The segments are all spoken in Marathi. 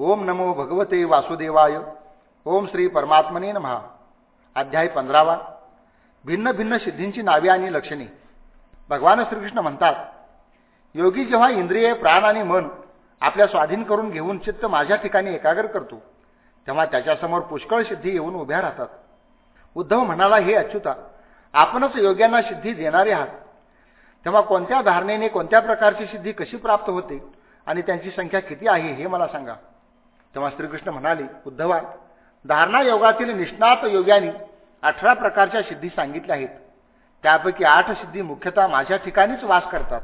ओम नमो भगवते वासुदेवाय. ओम श्री परमात्मने महा अध्याय पंधरावा. भिन्न भिन्न सिद्धींची नावे आणि लक्षणे. भगवान श्रीकृष्ण म्हणतात योगी जेव्हा इंद्रिय प्राण आणि मन आपल्या स्वाधीन करून घेऊन चित्त माझ्या ठिकाणी एकाग्र करतो तेव्हा त्याच्यासमोर पुष्कळ सिद्धी येऊन उभ्या राहतात. उद्धव म्हणाला हे अच्युता आपणच योग्यांना सिद्धी देणारे आहात. तेव्हा कोणत्या धारणेने कोणत्या प्रकारची सिद्धी कशी प्राप्त होते आणि त्यांची संख्या किती आहे हे मला सांगा. तेव्हा श्रीकृष्ण म्हणाले उद्धवा धारणा योगातील निष्णात योग्यांनी अठरा प्रकारच्या सिद्धी सांगितल्या आहेत. त्यापैकी आठ सिद्धी मुख्यतः माझ्या ठिकाणीच वास करतात.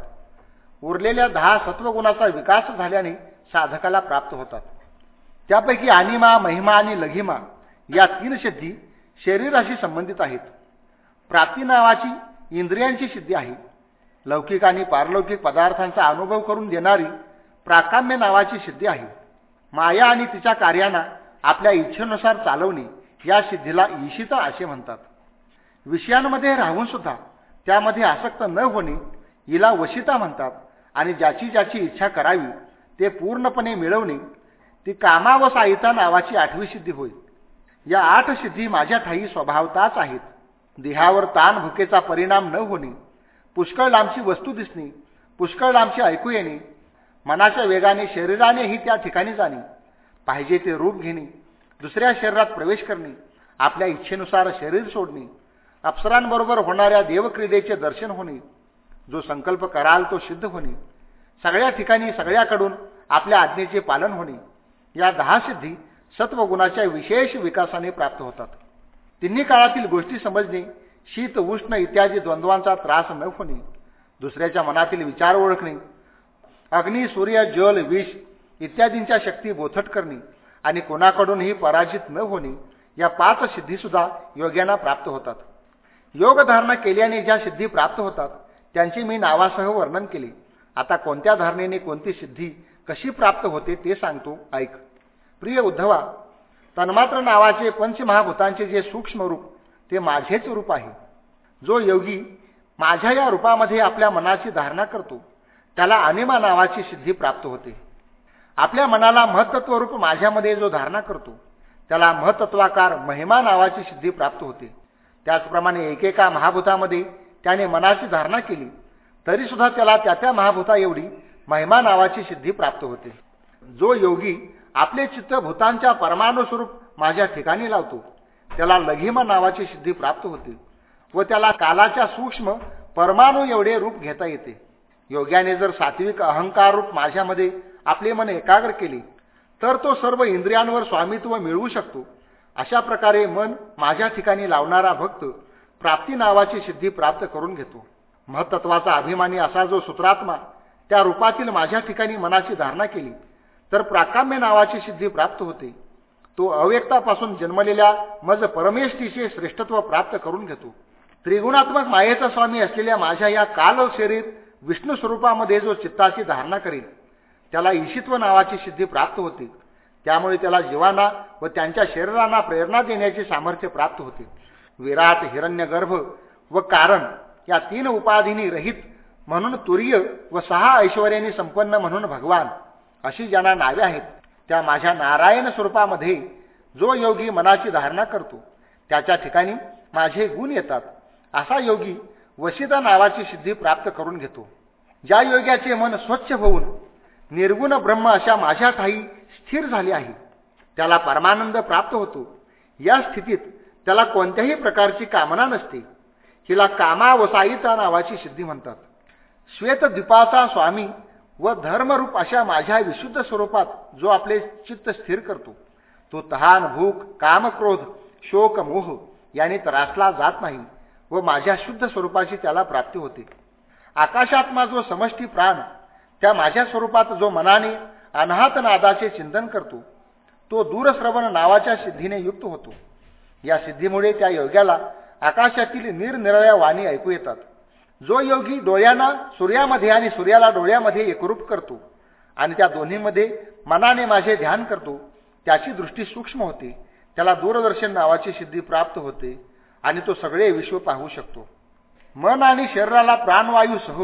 उरलेल्या दहा सत्वगुणाचा विकास झाल्याने साधकाला प्राप्त होतात. त्यापैकी अनिमा महिमा आणि लघिमा या तीन सिद्धी शरीराशी संबंधित आहेत. प्राप्ती नावाची इंद्रियांची सिद्धी आहे. लौकिक आणि पारलौकिक पदार्थांचा अनुभव करून देणारी प्राकाम्य नावाची सिद्धी आहे. माया आणि तिच्या कार्यांना आपल्या इच्छेनुसार चालवणे या सिद्धीला ईशिता असे म्हणतात. विषयांमध्ये राहून सुद्धा त्यामध्ये आसक्त न होणे हिला वशिता म्हणतात आणि ज्याची ज्याची इच्छा करावी ते पूर्णपणे मिळवणे ती कामा व साहिता नावाची आठवी सिद्धी होय. या आठ सिद्धी माझ्या ठाई स्वभावताच आहेत. देहावर ताण भुकेचा परिणाम न होणे पुष्कळ लांबची वस्तू दिसणे पुष्कळ लांबची ऐकू येणे मनाच्या वेगाने शरीरानेही त्या ठिकाणी जाणे. पाहिजे ते रूप घेणे. दुसऱ्या शरीरात प्रवेश करणे. आपल्या इच्छेनुसार शरीर सोडणे. अप्सरांबरोबर होणाऱ्या देवक्रीडेचे दर्शन होणे. जो संकल्प कराल तो सिद्ध होणे. सगळ्या ठिकाणी सगळ्याकडून आपल्या आज्ञेचे पालन होणे. या दहा सिद्धी सत्वगुणाच्या विशेष विकासाने प्राप्त होतात. तिन्ही काळातील गोष्टी समजणे शीत उष्ण इत्यादी द्वंद्वांचा त्रास न होणे. दुसऱ्याच्या मनातील विचार ओळखणे. अग्नी सूर्य जल विष इत्यादींच्या शक्ती बोथट करणे आणि कोणाकडूनही पराजित न होणे या पाच सिद्धीसुद्धा योग्यांना प्राप्त होतात. योगधारणा केल्याने ज्या सिद्धी प्राप्त होतात त्यांची मी नावासह वर्णन केले. आता कोणत्या धारणेने कोणती सिद्धी कशी प्राप्त होते ते सांगतो. ऐक. प्रिय उद्धवा तन्मात्र नावाचे पंचमहाभूतांचे जे सूक्ष्म रूप ते माझेच रूप आहे. जो योगी माझ्या या रूपामध्ये आपल्या मनाची धारणा करतो त्याला अनिमा नावाची सिद्धी प्राप्त होते. आपल्या मनाला महत्त्वरूप माझ्यामध्ये जो धारणा करतो त्याला महत्त्वाकार महिमा नावाची सिद्धी प्राप्त होते. त्याचप्रमाणे एकेका महाभूतामध्ये त्याने मनाची धारणा केली तरीसुद्धा त्याला त्या त्या महाभूता एवढी महिमा नावाची सिद्धी प्राप्त होते. जो योगी आपले चित्त भूतांच्या परमाणुस्वरूप माझ्या ठिकाणी लावतो त्याला लघिमा नावाची सिद्धी प्राप्त होते व त्याला कालाच्या सूक्ष्म परमाणू एवढे रूप घेता येते. योग्याने जर सात्विक अहंकार रूप माझ्यामध्ये आपले मन एकाग्र केले तर तो सर्व इंद्रियांवर स्वामित्व मिळवू शकतो. अशा प्रकारे मन माझ्या ठिकाणी लावणारा भक्त प्राप्ती नावाची सिद्धी प्राप्त करून घेतो. महत्त्वाचा अभिमानी असा जो सूत्रात्मा त्या रूपातील माझ्या ठिकाणी मनाची धारणा केली तर प्राकाम्य नावाची सिद्धी प्राप्त होते. तो अव्यक्तापासून जन्मलेल्या मज परमेष्टीचे श्रेष्ठत्व प्राप्त करून घेतो. त्रिगुणात्मक मायेचा स्वामी असलेल्या माझ्या या काल शरीर विष्णू स्वरूपामध्ये जो चित्ताची धारणा करील त्याला ईशित्व नावाची सिद्धी प्राप्त होते. त्यामुळे त्याला जीवांना व त्यांच्या शरीरांना प्रेरणा देण्याचे सामर्थ्य प्राप्त होते. विराट हिरण्यगर्भ व कारण या तीन उपाधींनी रहित म्हणून तुर्य व सहा ऐश्वर्याने संपन्न म्हणून भगवान अशी ज्यांना नावे आहेत त्या माझ्या नारायण स्वरूपामध्ये जो योगी मनाची धारणा करतो त्याच्या ठिकाणी माझे गुण येतात. असा योगी वशिता नावाची सिद्धी प्राप्त करून घेतो. ज्या योग्याचे मन स्वच्छ होऊन निर्गुण ब्रह्म अशा माझ्या ठाई स्थिर झाले आहे. त्याला परमानंद प्राप्त होतो. या स्थितीत त्याला कोणत्याही प्रकारची कामना नसते. हिला कामा वसाईचा नावाची सिद्धी म्हणतात. श्वेतद्वीपाचा स्वामी व धर्मरूप अशा माझ्या विशुद्ध स्वरूपात जो आपले चित्त स्थिर करतो. तो तहान भूक कामक्रोध शोक मोह याने त्रासला जात नाही. व माझ्या शुद्ध स्वरूपाची त्याला प्राप्ती होते. आकाशात्मा जो समष्टी प्राण त्या माझ्या स्वरूपात जो मनाने अनाहत नादाचे चिंतन करतो तो दूरश्रवण नावाच्या सिद्धीने युक्त होतो. या सिद्धीमुळे त्या योग्याला आकाशातील निरनिराळ्या वाणी ऐकू येतात. जो योगी डोळ्यांना सूर्यामध्ये आणि सूर्याला डोळ्यामध्ये एकरूप करतो आणि त्या दोन्हीमध्ये मनाने माझे ध्यान करतो त्याची दृष्टी सूक्ष्म होते. त्याला दूरदर्शन नावाची सिद्धी प्राप्त होते. आणि तो सगळे विश्व पाहू शकतो. मन आणि शरीराला प्राणवायूसह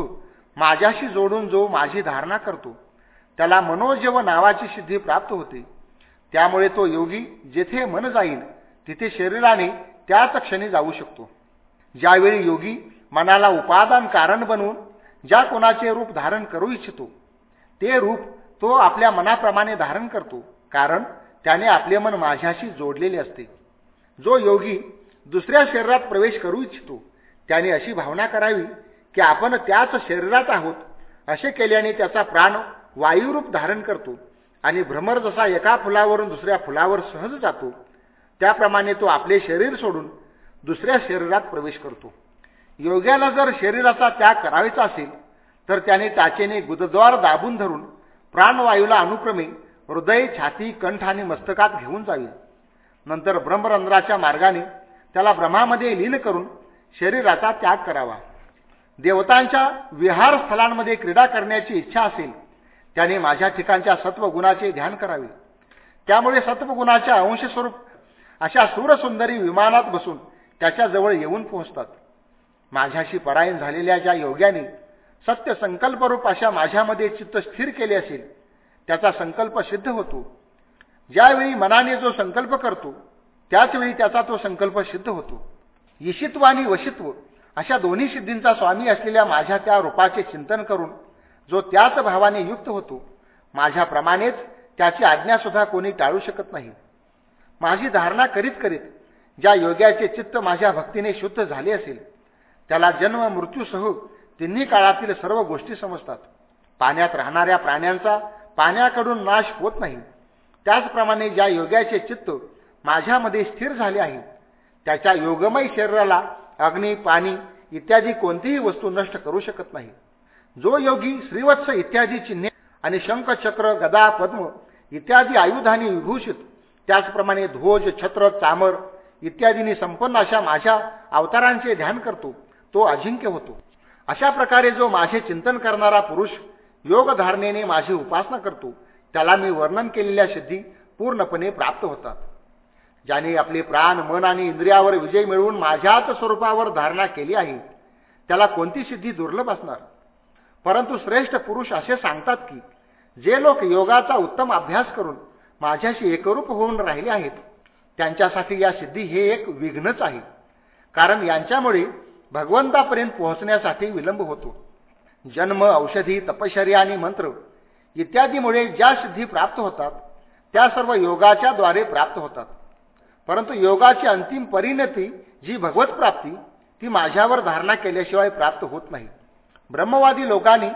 माझ्याशी जोडून जो माझी धारणा करतो त्याला मनोजव नावाची सिद्धी प्राप्त होते. त्यामुळे तो योगी जेथे मन जाईल तिथे शरीराने त्याच क्षणी जाऊ शकतो. ज्यावेळी योगी मनाला उपादान कारण बनवून ज्या कोणाचे रूप धारण करू इच्छितो ते रूप तो आपल्या मनाप्रमाणे धारण करतो कारण त्याने आपले मन माझ्याशी जोडलेले असते. जो योगी दुसऱ्या शरीरात प्रवेश करू इच्छितो. त्याने अशी भावना करावी की आपण त्याच शरीरात आहोत. असे केल्याने त्याचा प्राण वायुरूप धारण करतो आणि भ्रमर जसा एका फुलावरून दुसऱ्या फुलावर सहज जातो त्याप्रमाणे तो आपले शरीर सोडून दुसऱ्या शरीरात प्रवेश करतो. योग्याला जर शरीराचा त्याग करावायचा असेल तर त्याने टाचेने गुदद्वार दाबून धरून प्राणवायूला अनुक्रमे हृदय छाती कंठ आणि मस्तकात घेऊन जावी. नंतर ब्रह्मरंध्राच्या मार्गाने त्याला ब्रह्मामध्ये लीन करून शरीराचा त्याग करावा. देवतांच्या विहार स्थलांमध्ये क्रीडा करण्याची इच्छा असेल त्याने माझ्या ठिकाणच्या सत्वगुणाचे ध्यान करावे. त्यामुळे सत्वगुणाच्या अंशस्वरूप अशा सूरसुंदरी विमानात बसून त्याच्याजवळ येऊन पोहोचतात. माझ्याशी परायण झालेल्या ज्या योग्याने सत्य संकल्परूप अशा माझ्यामध्ये चित्त स्थिर केले असेल त्याचा संकल्प सिद्ध होतो. ज्यावेळी मनाने जो संकल्प करतो त्याचवेळी त्याचा तो संकल्प सिद्ध होतो. ईशित्व आणि वशित्व अशा दोन्ही सिद्धींचा स्वामी असलेल्या माझ्या त्या रूपाचे चिंतन करून जो त्याच भावाने युक्त होतो माझ्याप्रमाणेच त्याची आज्ञासुद्धा कोणी टाळू शकत नाही. माझी धारणा करीत करीत ज्या योग्याचे चित्त माझ्या भक्तीने शुद्ध झाले असेल त्याला जन्म मृत्यूसह तिन्ही काळातील सर्व गोष्टी समजतात. पाण्यात राहणाऱ्या प्राण्यांचा पाण्याकडून नाश होत नाही. त्याचप्रमाणे ज्या योग्याचे चित्त माझ्यामध्ये स्थिर झाले आहे. त्याच्या योगमय शरीराला अग्नी पाणी इत्यादी कोणतीही वस्तू नष्ट करू शकत नाही. जो योगी श्रीवत्स इत्यादी चिन्हे आणि शंखचक्र गदा पद्म इत्यादी आयुधानी विभूषित त्याचप्रमाणे ध्वज छत्र चामर इत्यादींनी संपन्न अशा माझ्या अवतारांचे ध्यान करतो तो अजिंक्य होतो. अशा प्रकारे जो माझे चिंतन करणारा पुरुष योग धारणेने माझी उपासना करतो त्याला मी वर्णन केलेल्या सिद्धी पूर्णपणे प्राप्त होतात. ज्याने आपले प्राण मन आणि इंद्रियावर विजय मिळवून माझ्याच स्वरूपावर धारणा केली आहे त्याला कोणती सिद्धी दुर्लभ असणार? परंतु श्रेष्ठ पुरुष असे सांगतात की जे लोक योगाचा उत्तम अभ्यास करून माझ्याशी एकरूप होऊन राहिले आहेत त्यांच्यासाठी या सिद्धी हे एक विघ्नच आहे कारण यांच्यामुळे भगवंतापर्यंत पोहोचण्यासाठी विलंब होतो. जन्म औषधी तपश्चर्या आणि मंत्र इत्यादीमुळे ज्या सिद्धी प्राप्त होतात त्या सर्व योगाच्या द्वारे प्राप्त होतात. परंतु योगाची अंतिम परिणती जी भगवत प्राप्ती ती माझ्यावर धारणा केल्याशिवाय प्राप्त होत नाही. ब्रह्मवादी लोकांनी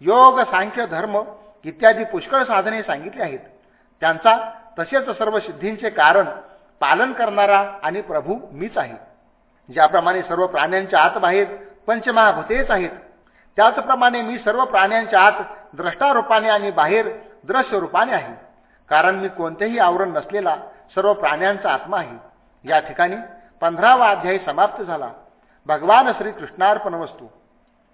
योग सांख्य धर्म इत्यादी पुष्कळ साधने सांगितली आहेत. त्यांचा तसेच सर्व सिद्धींचे कारण पालन करणारा आणि प्रभू मीच आहे. ज्याप्रमाणे सर्व प्राण्यांच्या आत बाहेर पंचमहाभूतेच आहेत त्याचप्रमाणे मी सर्व प्राण्यांच्या आत द्रष्टारूपाने आणि बाहेर दृश्य रूपाने आहे. कारण मी कोणतेही आवरण नसलेला सर्व प्राण्यांचा आत्मा आहे. या ठिकाणी पंधरावा अध्यायी समाप्त झाला. भगवान श्री कृष्णार्पण वस्तू